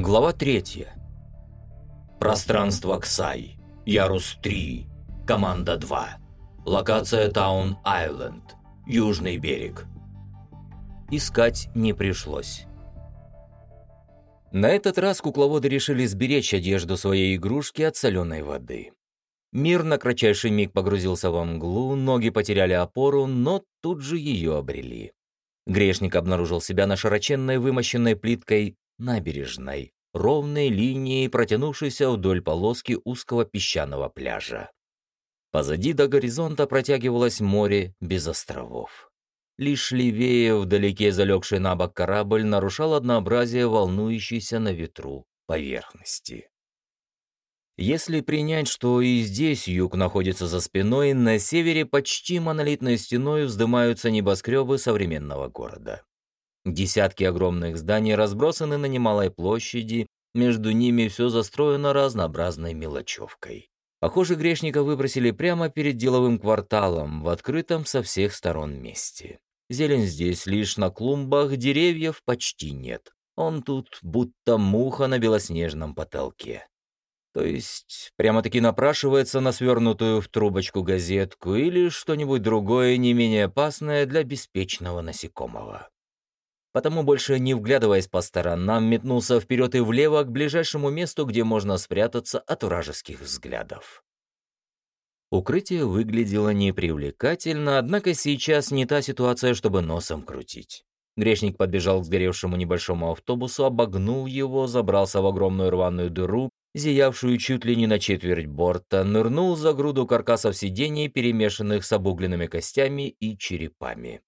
Глава 3. Пространство Ксай. Ярус 3. Команда 2. Локация Таун-Айленд. Южный берег. Искать не пришлось. На этот раз кукловоды решили сберечь одежду своей игрушки от соленой воды. Мир на кратчайший миг погрузился во мглу, ноги потеряли опору, но тут же ее обрели. Грешник обнаружил себя на широченной вымощенной плиткой набережной, ровной линией, протянувшейся вдоль полоски узкого песчаного пляжа. Позади до горизонта протягивалось море без островов. Лишь левее, вдалеке залегший на бок корабль, нарушал однообразие волнующейся на ветру поверхности. Если принять, что и здесь юг находится за спиной, на севере почти монолитной стеной вздымаются небоскребы современного города. Десятки огромных зданий разбросаны на немалой площади, между ними все застроено разнообразной мелочевкой. Похоже, грешника выбросили прямо перед деловым кварталом, в открытом со всех сторон месте. Зелень здесь лишь на клумбах, деревьев почти нет. Он тут будто муха на белоснежном потолке. То есть прямо-таки напрашивается на свернутую в трубочку газетку или что-нибудь другое не менее опасное для беспечного насекомого потому больше не вглядываясь по сторонам, метнулся вперед и влево к ближайшему месту, где можно спрятаться от вражеских взглядов. Укрытие выглядело непривлекательно, однако сейчас не та ситуация, чтобы носом крутить. Грешник подбежал к сгоревшему небольшому автобусу, обогнул его, забрался в огромную рваную дыру, зиявшую чуть ли не на четверть борта, нырнул за груду каркасов сидений, перемешанных с обугленными костями и черепами.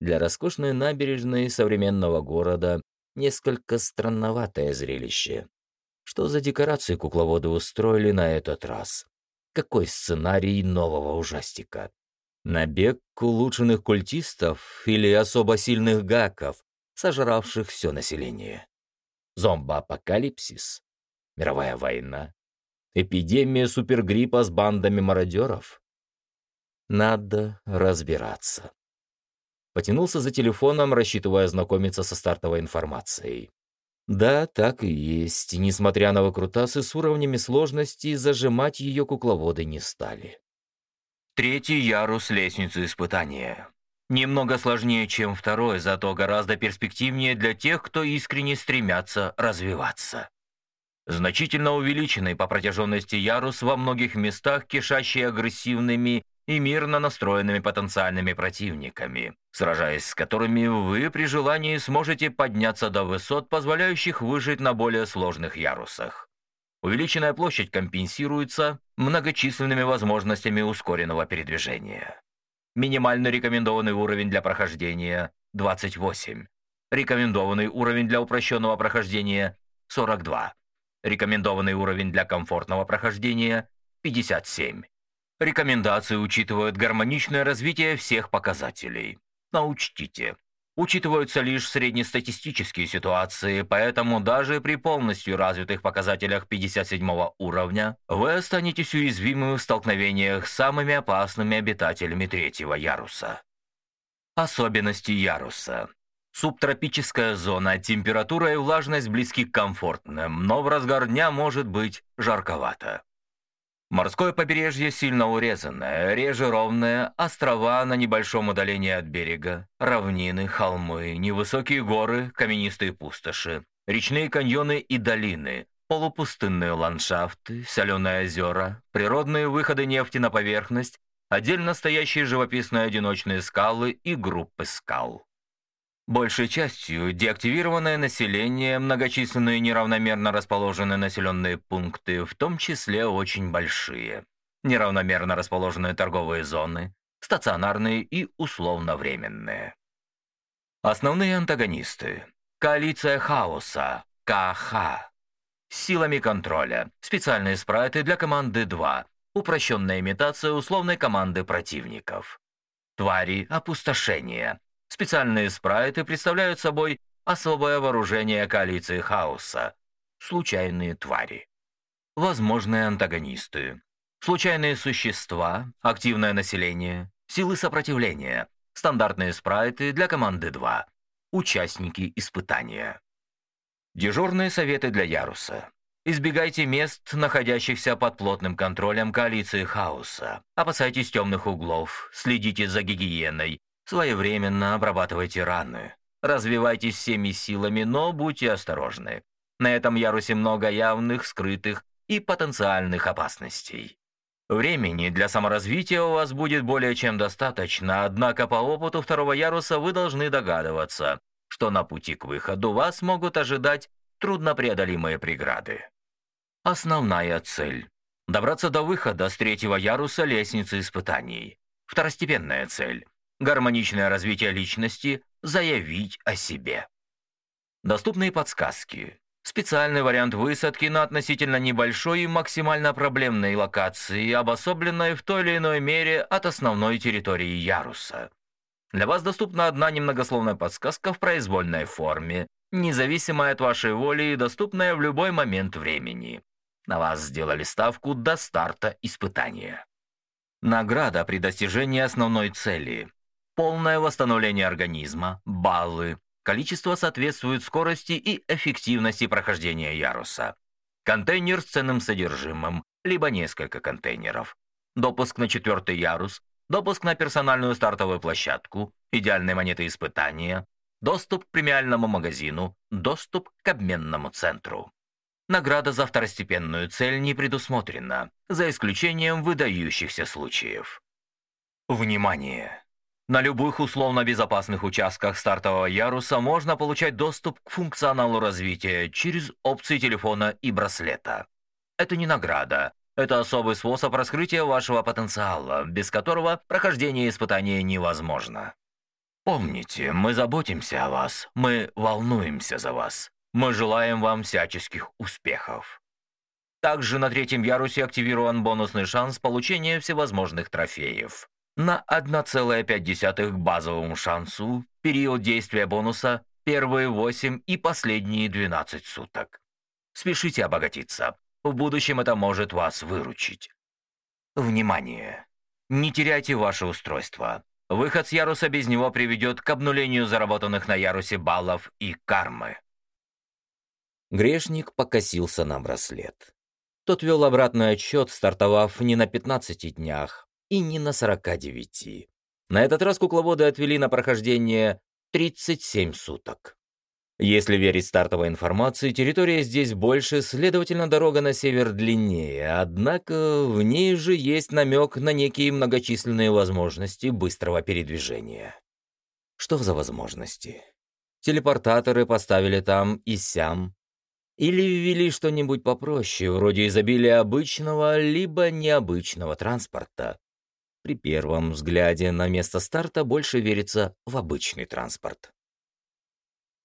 Для роскошной набережной современного города несколько странноватое зрелище. Что за декорации кукловоды устроили на этот раз? Какой сценарий нового ужастика? Набег улучшенных культистов или особо сильных гаков, сожравших все население? Зомбоапокалипсис? Мировая война? Эпидемия супергриппа с бандами мародеров? Надо разбираться. Потянулся за телефоном, рассчитывая ознакомиться со стартовой информацией. Да, так и есть. Несмотря на выкрутасы с уровнями сложности, зажимать ее кукловоды не стали. Третий ярус лестницы испытания. Немного сложнее, чем второй, зато гораздо перспективнее для тех, кто искренне стремятся развиваться. Значительно увеличенный по протяженности ярус во многих местах, кишащий агрессивными и мирно настроенными потенциальными противниками, сражаясь с которыми вы при желании сможете подняться до высот, позволяющих выжить на более сложных ярусах. Увеличенная площадь компенсируется многочисленными возможностями ускоренного передвижения. Минимальный рекомендованный уровень для прохождения – 28. Рекомендованный уровень для упрощенного прохождения – 42. Рекомендованный уровень для комфортного прохождения – 57. Рекомендации учитывают гармоничное развитие всех показателей. Но учтите, учитываются лишь среднестатистические ситуации, поэтому даже при полностью развитых показателях 57 уровня вы останетесь уязвимы в столкновениях с самыми опасными обитателями третьего яруса. Особенности яруса. Субтропическая зона, температура и влажность близки к комфортным, но в разгар дня может быть жарковато. Морское побережье сильно урезанное, реже ровное, острова на небольшом удалении от берега, равнины, холмы, невысокие горы, каменистые пустоши, речные каньоны и долины, полупустынные ландшафты, соленые озера, природные выходы нефти на поверхность, отдельно стоящие живописные одиночные скалы и группы скал. Большей частью деактивированное население, многочисленные неравномерно расположенные населенные пункты, в том числе очень большие, неравномерно расположенные торговые зоны, стационарные и условно-временные. Основные антагонисты. Коалиция хаоса, КХ. Силами контроля. Специальные спрайты для команды 2. Упрощенная имитация условной команды противников. Твари опустошения. Специальные спрайты представляют собой особое вооружение коалиции хаоса – случайные твари. Возможные антагонисты. Случайные существа, активное население, силы сопротивления, стандартные спрайты для команды 2, участники испытания. Дежурные советы для яруса. Избегайте мест, находящихся под плотным контролем коалиции хаоса. Опасайтесь темных углов, следите за гигиеной, своевременно обрабатывайте раны. Развивайтесь всеми силами, но будьте осторожны. На этом ярусе много явных, скрытых и потенциальных опасностей. Времени для саморазвития у вас будет более чем достаточно, однако по опыту второго яруса вы должны догадываться, что на пути к выходу вас могут ожидать труднопреодолимые преграды. Основная цель – добраться до выхода с третьего яруса лестницы испытаний. Второстепенная цель – гармоничное развитие личности, заявить о себе. Доступные подсказки. Специальный вариант высадки на относительно небольшой и максимально проблемной локации, обособленной в той или иной мере от основной территории яруса. Для вас доступна одна немногословная подсказка в произвольной форме, независимая от вашей воли и доступная в любой момент времени. На вас сделали ставку до старта испытания. Награда при достижении основной цели. Полное восстановление организма, баллы, Количество соответствует скорости и эффективности прохождения яруса. Контейнер с ценным содержимым, либо несколько контейнеров. Допуск на четвертый ярус, допуск на персональную стартовую площадку, идеальные монеты испытания, доступ к премиальному магазину, доступ к обменному центру. Награда за второстепенную цель не предусмотрена, за исключением выдающихся случаев. Внимание! На любых условно безопасных участках стартового яруса можно получать доступ к функционалу развития через опции телефона и браслета. Это не награда, это особый способ раскрытия вашего потенциала, без которого прохождение испытания невозможно. Помните, мы заботимся о вас, мы волнуемся за вас, мы желаем вам всяческих успехов. Также на третьем ярусе активирован бонусный шанс получения всевозможных трофеев на 1,5 к базовому шансу, период действия бонуса первые 8 и последние 12 суток. Спешите обогатиться. В будущем это может вас выручить. Внимание! Не теряйте ваше устройство. Выход с яруса без него приведет к обнулению заработанных на ярусе баллов и кармы. Грешник покосился на браслет. Тот вел обратный отсчет, стартовав не на 15 днях, и не на 49. На этот раз кукловоды отвели на прохождение 37 суток. Если верить стартовой информации, территория здесь больше, следовательно, дорога на север длиннее, однако в ней же есть намек на некие многочисленные возможности быстрого передвижения. Что за возможности? Телепортаторы поставили там и сям. Или ввели что-нибудь попроще, вроде изобилия обычного либо необычного транспорта, при первом взгляде на место старта больше верится в обычный транспорт.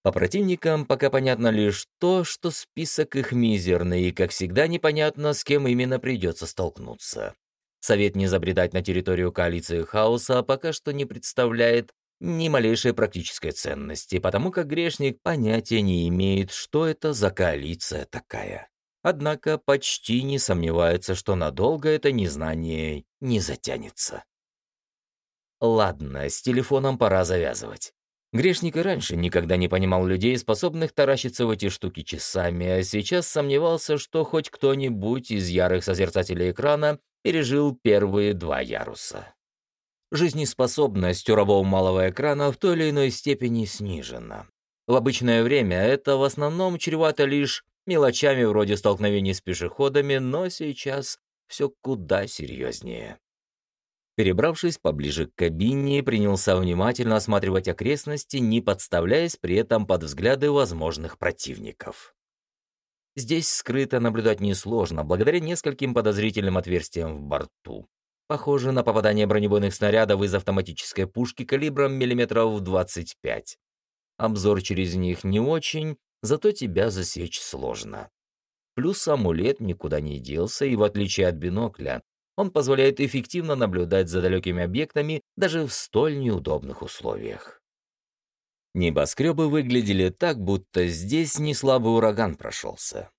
По противникам пока понятно лишь то, что список их мизерный, и, как всегда, непонятно, с кем именно придется столкнуться. Совет не забредать на территорию коалиции хаоса пока что не представляет ни малейшей практической ценности, потому как грешник понятия не имеет, что это за коалиция такая. Однако почти не сомневается, что надолго это незнание не затянется. Ладно, с телефоном пора завязывать. Грешник и раньше никогда не понимал людей, способных таращиться в эти штуки часами, а сейчас сомневался, что хоть кто-нибудь из ярых созерцателей экрана пережил первые два яруса. Жизнеспособность у рабов малого экрана в той или иной степени снижена. В обычное время это в основном чревато лишь мелочами вроде столкновений с пешеходами, но сейчас все куда серьезнее. Перебравшись поближе к кабине, принялся внимательно осматривать окрестности, не подставляясь при этом под взгляды возможных противников. Здесь скрыто наблюдать несложно, благодаря нескольким подозрительным отверстиям в борту. Похоже на попадание бронебойных снарядов из автоматической пушки калибром миллиметров 25. Обзор через них не очень, зато тебя засечь сложно. Плюс амулет никуда не делся, и в отличие от бинокля, он позволяет эффективно наблюдать за далекими объектами даже в столь неудобных условиях. Небоскребы выглядели так, будто здесь не слабый ураган прошелся.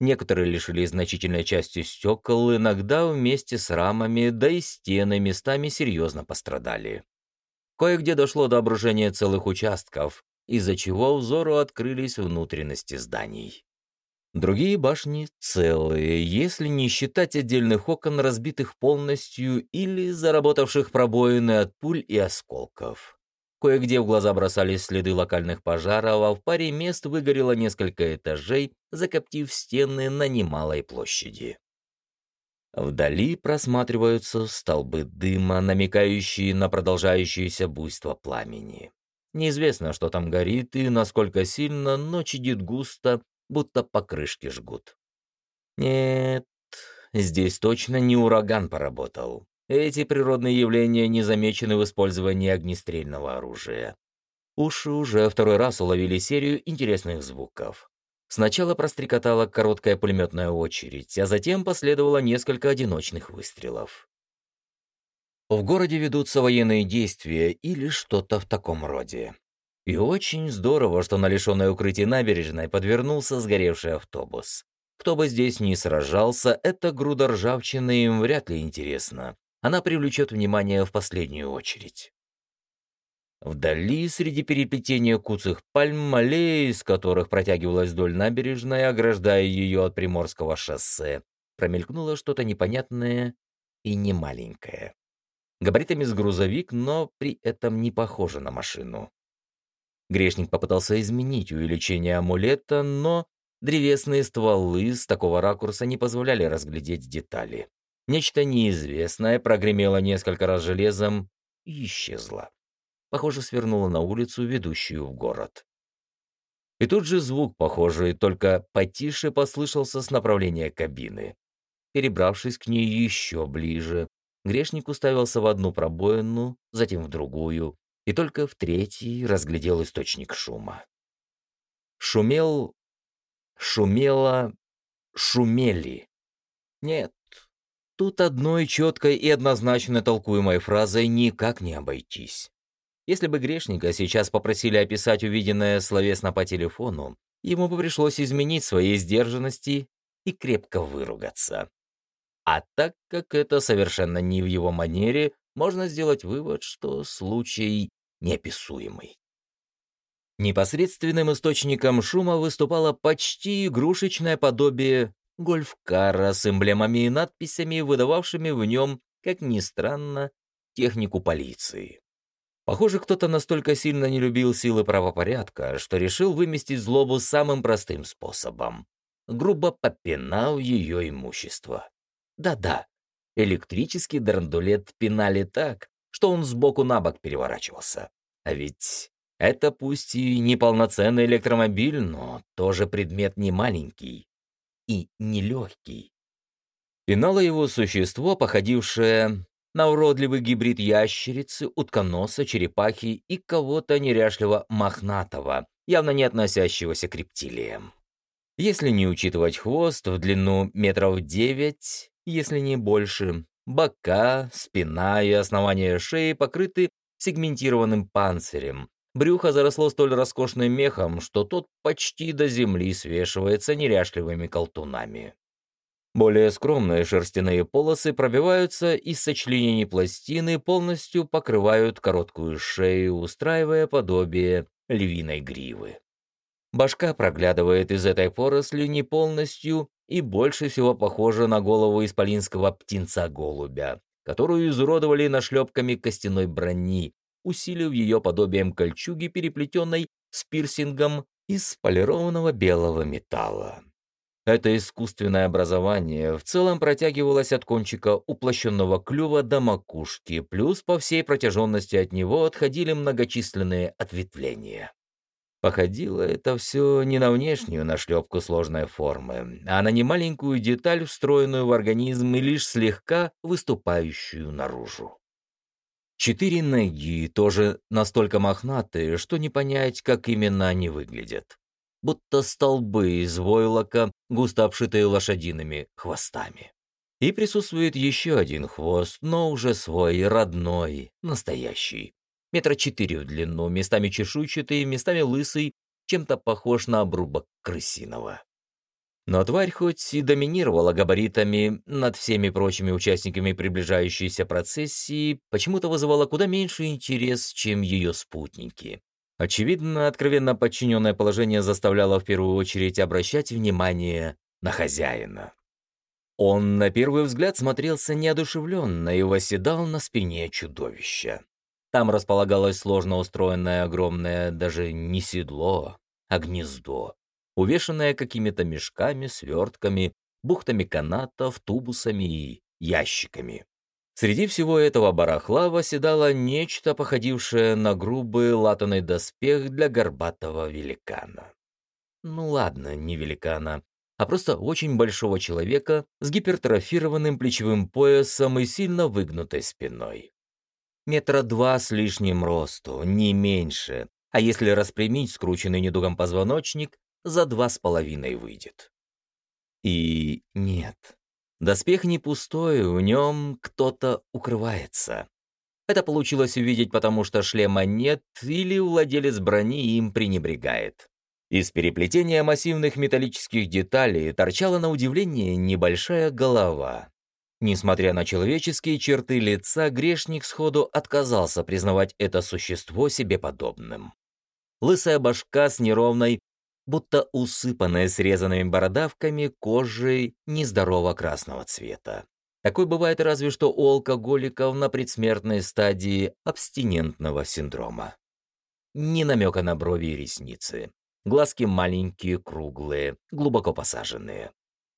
Некоторые лишились значительной части стекол, иногда вместе с рамами, да и стены местами серьезно пострадали. Кое-где дошло до обрушения целых участков, из-за чего взору открылись внутренности зданий. Другие башни целые, если не считать отдельных окон, разбитых полностью или заработавших пробоины от пуль и осколков. Кое-где в глаза бросались следы локальных пожаров, а в паре мест выгорело несколько этажей, закоптив стены на немалой площади. Вдали просматриваются столбы дыма, намекающие на продолжающееся буйство пламени. Неизвестно, что там горит и насколько сильно, но чадит густо, будто покрышки жгут. Нет, здесь точно не ураган поработал. Эти природные явления не замечены в использовании огнестрельного оружия. Уши уже второй раз уловили серию интересных звуков. Сначала прострекотала короткая пулеметная очередь, а затем последовало несколько одиночных выстрелов. В городе ведутся военные действия или что-то в таком роде. И очень здорово, что на лишенной укрытии набережной подвернулся сгоревший автобус. Кто бы здесь ни сражался, эта груда ржавчины им вряд ли интересна. Она привлечет внимание в последнюю очередь. Вдали, среди переплетения куцых пальм, аллеи, из которых протягивалась вдоль набережной, ограждая ее от Приморского шоссе, промелькнуло что-то непонятное и немаленькое. Габаритами с грузовик, но при этом не похоже на машину. Грешник попытался изменить увеличение амулета, но древесные стволы с такого ракурса не позволяли разглядеть детали. Нечто неизвестное прогремело несколько раз железом и исчезло похоже, свернула на улицу, ведущую в город. И тут же звук похожий, только потише послышался с направления кабины. Перебравшись к ней еще ближе, грешник уставился в одну пробоину, затем в другую, и только в третьей разглядел источник шума. Шумел... шумело... шумели. Нет, тут одной четкой и однозначно толкуемой фразой никак не обойтись. Если бы грешника сейчас попросили описать увиденное словесно по телефону, ему бы пришлось изменить свои сдержанности и крепко выругаться. А так как это совершенно не в его манере, можно сделать вывод, что случай неописуемый. Непосредственным источником шума выступало почти игрушечное подобие гольфкара с эмблемами и надписями, выдававшими в нем, как ни странно, технику полиции. Похоже, кто-то настолько сильно не любил силы правопорядка, что решил выместить злобу самым простым способом. Грубо попинал ее имущество. Да-да, электрический драндулет пинали так, что он сбоку на бок переворачивался. А ведь это пусть и не полноценный электромобиль, но тоже предмет не маленький и не легкий. Пинало его существо, походившее на уродливый гибрид ящерицы, утконоса, черепахи и кого-то неряшливо мохнатого, явно не относящегося к рептилиям. Если не учитывать хвост в длину метров девять, если не больше, бока, спина и основание шеи покрыты сегментированным панцирем. Брюхо заросло столь роскошным мехом, что тот почти до земли свешивается неряшливыми колтунами. Более скромные шерстяные полосы пробиваются из сочленений пластины, полностью покрывают короткую шею, устраивая подобие львиной гривы. Башка проглядывает из этой поросли не полностью и больше всего похожа на голову исполинского птенца-голубя, которую изуродовали нашлепками костяной брони, усилив ее подобием кольчуги, переплетенной с пирсингом из полированного белого металла. Это искусственное образование в целом протягивалось от кончика уплощенного клюва до макушки, плюс по всей протяженности от него отходили многочисленные ответвления. Походило это все не на внешнюю нашлепку сложной формы, а на немаленькую деталь, встроенную в организм и лишь слегка выступающую наружу. Четыре ноги, тоже настолько мохнатые, что не понять, как именно они выглядят будто столбы из войлока, густо обшитые лошадиными хвостами. И присутствует еще один хвост, но уже свой, родной, настоящий. Метра четыре в длину, местами чешуйчатый, местами лысый, чем-то похож на обрубок крысиного. Но тварь хоть и доминировала габаритами над всеми прочими участниками приближающейся процессии, почему-то вызывала куда меньше интерес, чем ее спутники. Очевидно, откровенно подчиненное положение заставляло в первую очередь обращать внимание на хозяина. Он на первый взгляд смотрелся неодушевленно и восседал на спине чудовища. Там располагалось сложно устроенное огромное даже не седло, а гнездо, увешанное какими-то мешками, свертками, бухтами канатов, тубусами и ящиками. Среди всего этого барахла восседало нечто, походившее на грубый латаный доспех для горбатого великана. Ну ладно, не великана, а просто очень большого человека с гипертрофированным плечевым поясом и сильно выгнутой спиной. Метра два с лишним росту, не меньше, а если распрямить скрученный недугом позвоночник, за два с половиной выйдет. И нет, доспех не пустой, в нем кто-то укрывается. Это получилось увидеть, потому что шлема нет или владелец брони им пренебрегает. Из переплетения массивных металлических деталей торчала на удивление небольшая голова. Несмотря на человеческие черты лица, грешник сходу отказался признавать это существо себе подобным. Лысая башка с неровной, будто усыпанная срезанными бородавками кожей нездорово красного цвета. Такой бывает разве что у алкоголиков на предсмертной стадии абстинентного синдрома. Ни намека на брови и ресницы. Глазки маленькие, круглые, глубоко посаженные.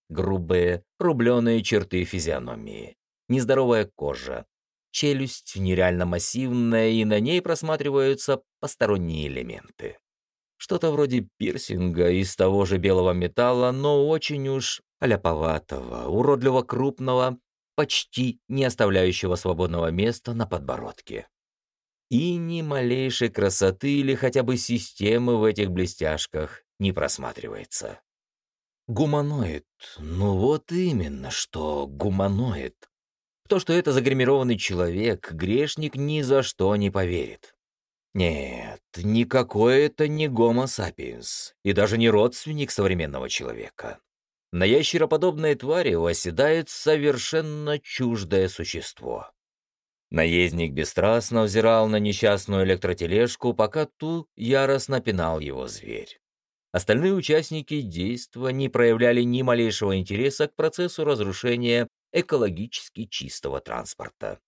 Грубые, рубленые черты физиономии. Нездоровая кожа. Челюсть нереально массивная, и на ней просматриваются посторонние элементы. Что-то вроде пирсинга из того же белого металла, но очень уж аляповатого, уродливо крупного, почти не оставляющего свободного места на подбородке и ни малейшей красоты или хотя бы системы в этих блестяшках не просматривается. Гуманоид. Ну вот именно, что гуманоид. То, что это загримированный человек, грешник ни за что не поверит. Нет, никакой это не гомо сапиенс, и даже не родственник современного человека. На ящероподобной твари восседает совершенно чуждое существо. Наездник бесстрастно взирал на несчастную электротележку, пока ту яростно пинал его зверь. Остальные участники действа не проявляли ни малейшего интереса к процессу разрушения экологически чистого транспорта.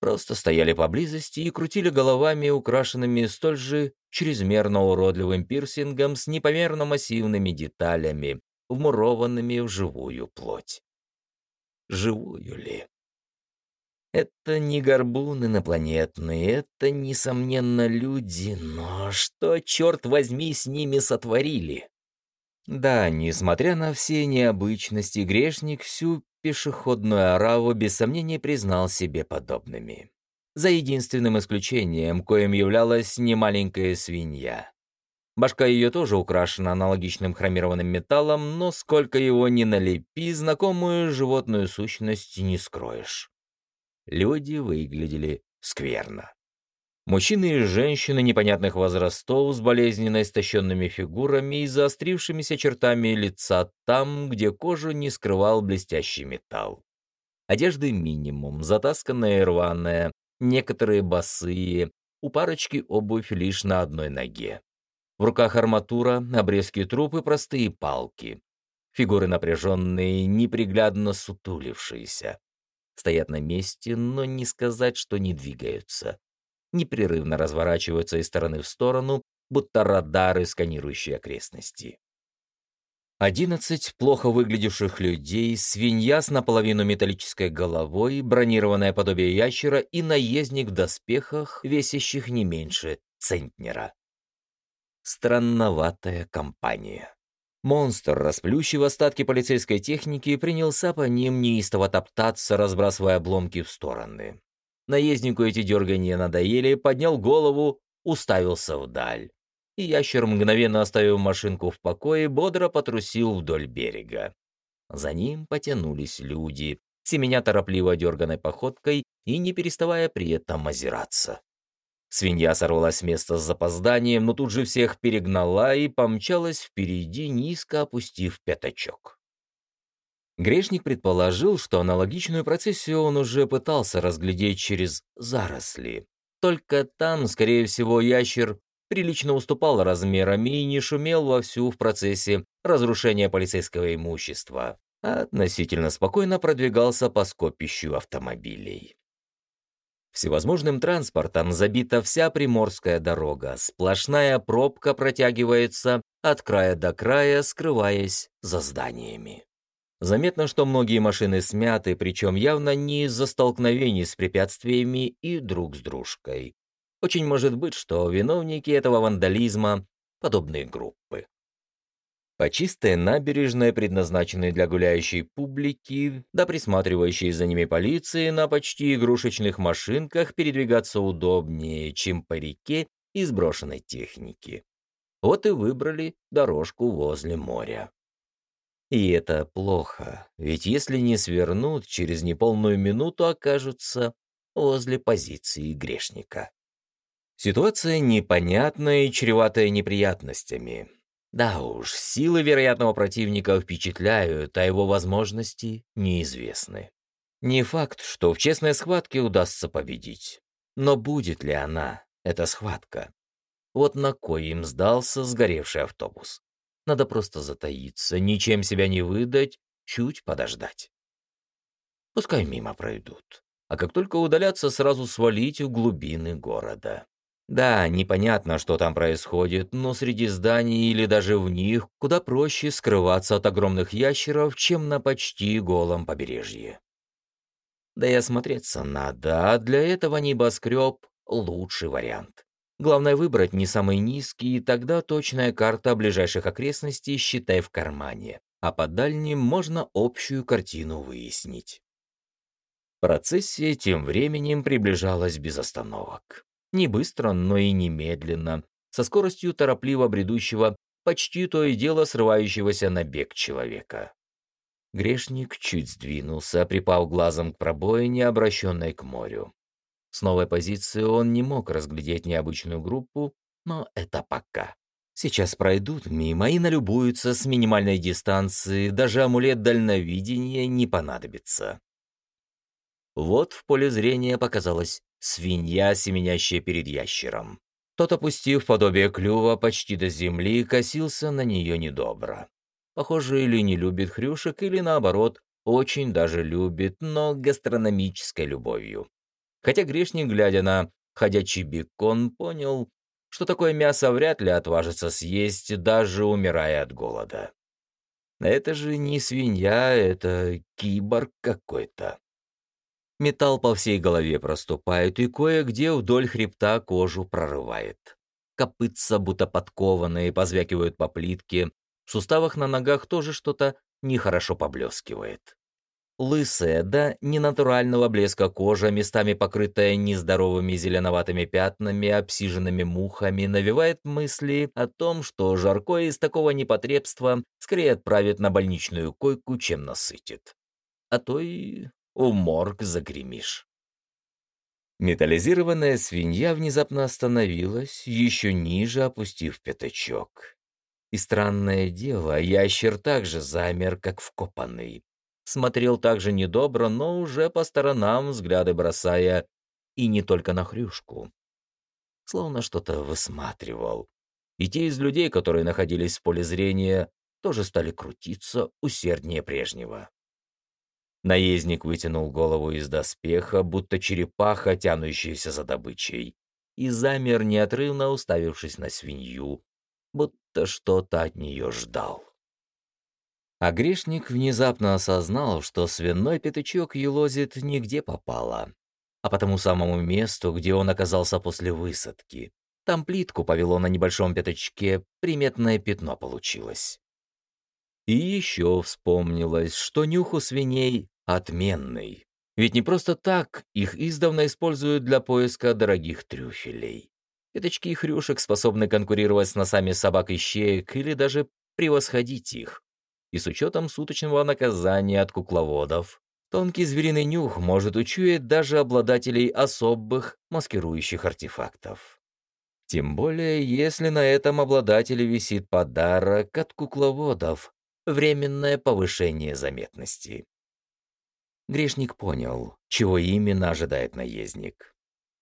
Просто стояли поблизости и крутили головами, украшенными столь же чрезмерно уродливым пирсингом с непомерно массивными деталями, вмурованными в живую плоть. Живую ли? Это не горбуны инопланетные, это, несомненно, люди, но что, черт возьми, с ними сотворили? Да, несмотря на все необычности, грешник всю пешеходную ораву без сомнения признал себе подобными. За единственным исключением, коим являлась немаленькая свинья. Башка ее тоже украшена аналогичным хромированным металлом, но сколько его ни налепи, знакомую животную сущность не скроешь люди выглядели скверно. Мужчины и женщины непонятных возрастов с болезненно истощенными фигурами и заострившимися чертами лица там, где кожу не скрывал блестящий металл. Одежды минимум, затасканная и рваная, некоторые босые, у парочки обувь лишь на одной ноге. В руках арматура, обрезки труп и простые палки. Фигуры напряженные, неприглядно сутулившиеся стоят на месте, но не сказать, что не двигаются. Непрерывно разворачиваются из стороны в сторону, будто радары, сканирующие окрестности. Одиннадцать плохо выглядевших людей, свинья с наполовину металлической головой, бронированное подобие ящера и наездник в доспехах, весящих не меньше центнера. Странноватая компания. Монстр, расплющив остатки полицейской техники, принялся по ним неистово топтаться, разбрасывая обломки в стороны. Наезднику эти дергания надоели, поднял голову, уставился вдаль. И ящер, мгновенно оставив машинку в покое, бодро потрусил вдоль берега. За ним потянулись люди, семеня торопливо дерганной походкой и не переставая при этом озираться. Свинья сорвалась с места с запозданием, но тут же всех перегнала и помчалась впереди, низко опустив пятачок. Грешник предположил, что аналогичную процессию он уже пытался разглядеть через заросли. Только там, скорее всего, ящер прилично уступал размерами и не шумел вовсю в процессе разрушения полицейского имущества, а относительно спокойно продвигался по скопищу автомобилей. Всевозможным транспортом забита вся приморская дорога, сплошная пробка протягивается от края до края, скрываясь за зданиями. Заметно, что многие машины смяты, причем явно не из-за столкновений с препятствиями и друг с дружкой. Очень может быть, что виновники этого вандализма — подобные группы. По чистой набережной, предназначенной для гуляющей публики, да присматривающей за ними полиции, на почти игрушечных машинках передвигаться удобнее, чем по реке из брошенной техники. Вот и выбрали дорожку возле моря. И это плохо, ведь если не свернут, через неполную минуту окажутся возле позиции грешника. Ситуация непонятная и чреватая неприятностями. Да уж, силы вероятного противника впечатляют, а его возможности неизвестны. Не факт, что в честной схватке удастся победить. Но будет ли она, эта схватка? Вот на кой им сдался сгоревший автобус. Надо просто затаиться, ничем себя не выдать, чуть подождать. Пускай мимо пройдут. А как только удалятся, сразу свалить в глубины города. Да, непонятно, что там происходит, но среди зданий или даже в них куда проще скрываться от огромных ящеров, чем на почти голом побережье. Да и осмотреться надо, а для этого небоскреб — лучший вариант. Главное выбрать не самый низкий, и тогда точная карта ближайших окрестностей считай в кармане, а по дальним можно общую картину выяснить. Процессия тем временем приближалась без остановок. Не быстро, но и не медленно, со скоростью торопливо бредущего, почти то и дело срывающегося на бег человека. Грешник чуть сдвинулся, припав глазом к пробоине, обращенной к морю. С новой позиции он не мог разглядеть необычную группу, но это пока. Сейчас пройдут мимо и налюбуются с минимальной дистанции, даже амулет дальновидения не понадобится. Вот в поле зрения показалась свинья, семенящая перед ящером. Тот, опустив подобие клюва почти до земли, косился на нее недобро. Похоже, или не любит хрюшек, или наоборот, очень даже любит, но гастрономической любовью. Хотя грешник, глядя на ходячий бекон, понял, что такое мясо вряд ли отважится съесть, даже умирая от голода. Это же не свинья, это киборг какой-то. Металл по всей голове проступает и кое-где вдоль хребта кожу прорывает. Копытца будто подкованные позвякивают по плитке, в суставах на ногах тоже что-то нехорошо поблескивает. Лысая, да ненатурального блеска кожа, местами покрытая нездоровыми зеленоватыми пятнами, обсиженными мухами, навевает мысли о том, что жаркое из такого непотребства скорее отправит на больничную койку, чем насытит. А то и у морг загремишь. Металлизированная свинья внезапно остановилась, еще ниже опустив пятачок. И странное дело, ящер также замер, как вкопанный. Смотрел также недобро, но уже по сторонам взгляды бросая, и не только на хрюшку. Словно что-то высматривал. И те из людей, которые находились в поле зрения, тоже стали крутиться усерднее прежнего. Наездник вытянул голову из доспеха, будто черепаха, тянущаяся за добычей, и замер, неотрывно уставившись на свинью, будто что-то от нее ждал. А грешник внезапно осознал, что свиной пятачок елозит нигде попало, а по тому самому месту, где он оказался после высадки. Там плитку повело на небольшом пятачке, приметное пятно получилось. И еще вспомнилось, что нюх у свиней отменный. Ведь не просто так их издавна используют для поиска дорогих трюфелей. Пятачки хрюшек способны конкурировать с носами собак и щеек или даже превосходить их. И с учетом суточного наказания от кукловодов, тонкий звериный нюх может учуять даже обладателей особых маскирующих артефактов. Тем более, если на этом обладателе висит подарок от кукловодов, временное повышение заметности. Грешник понял, чего именно ожидает наездник.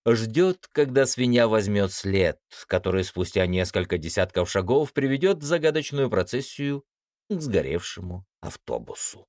ждет, когда свинья возьмет след, который спустя несколько десятков шагов приведет загадочную процессию к сгоревшему автобусу.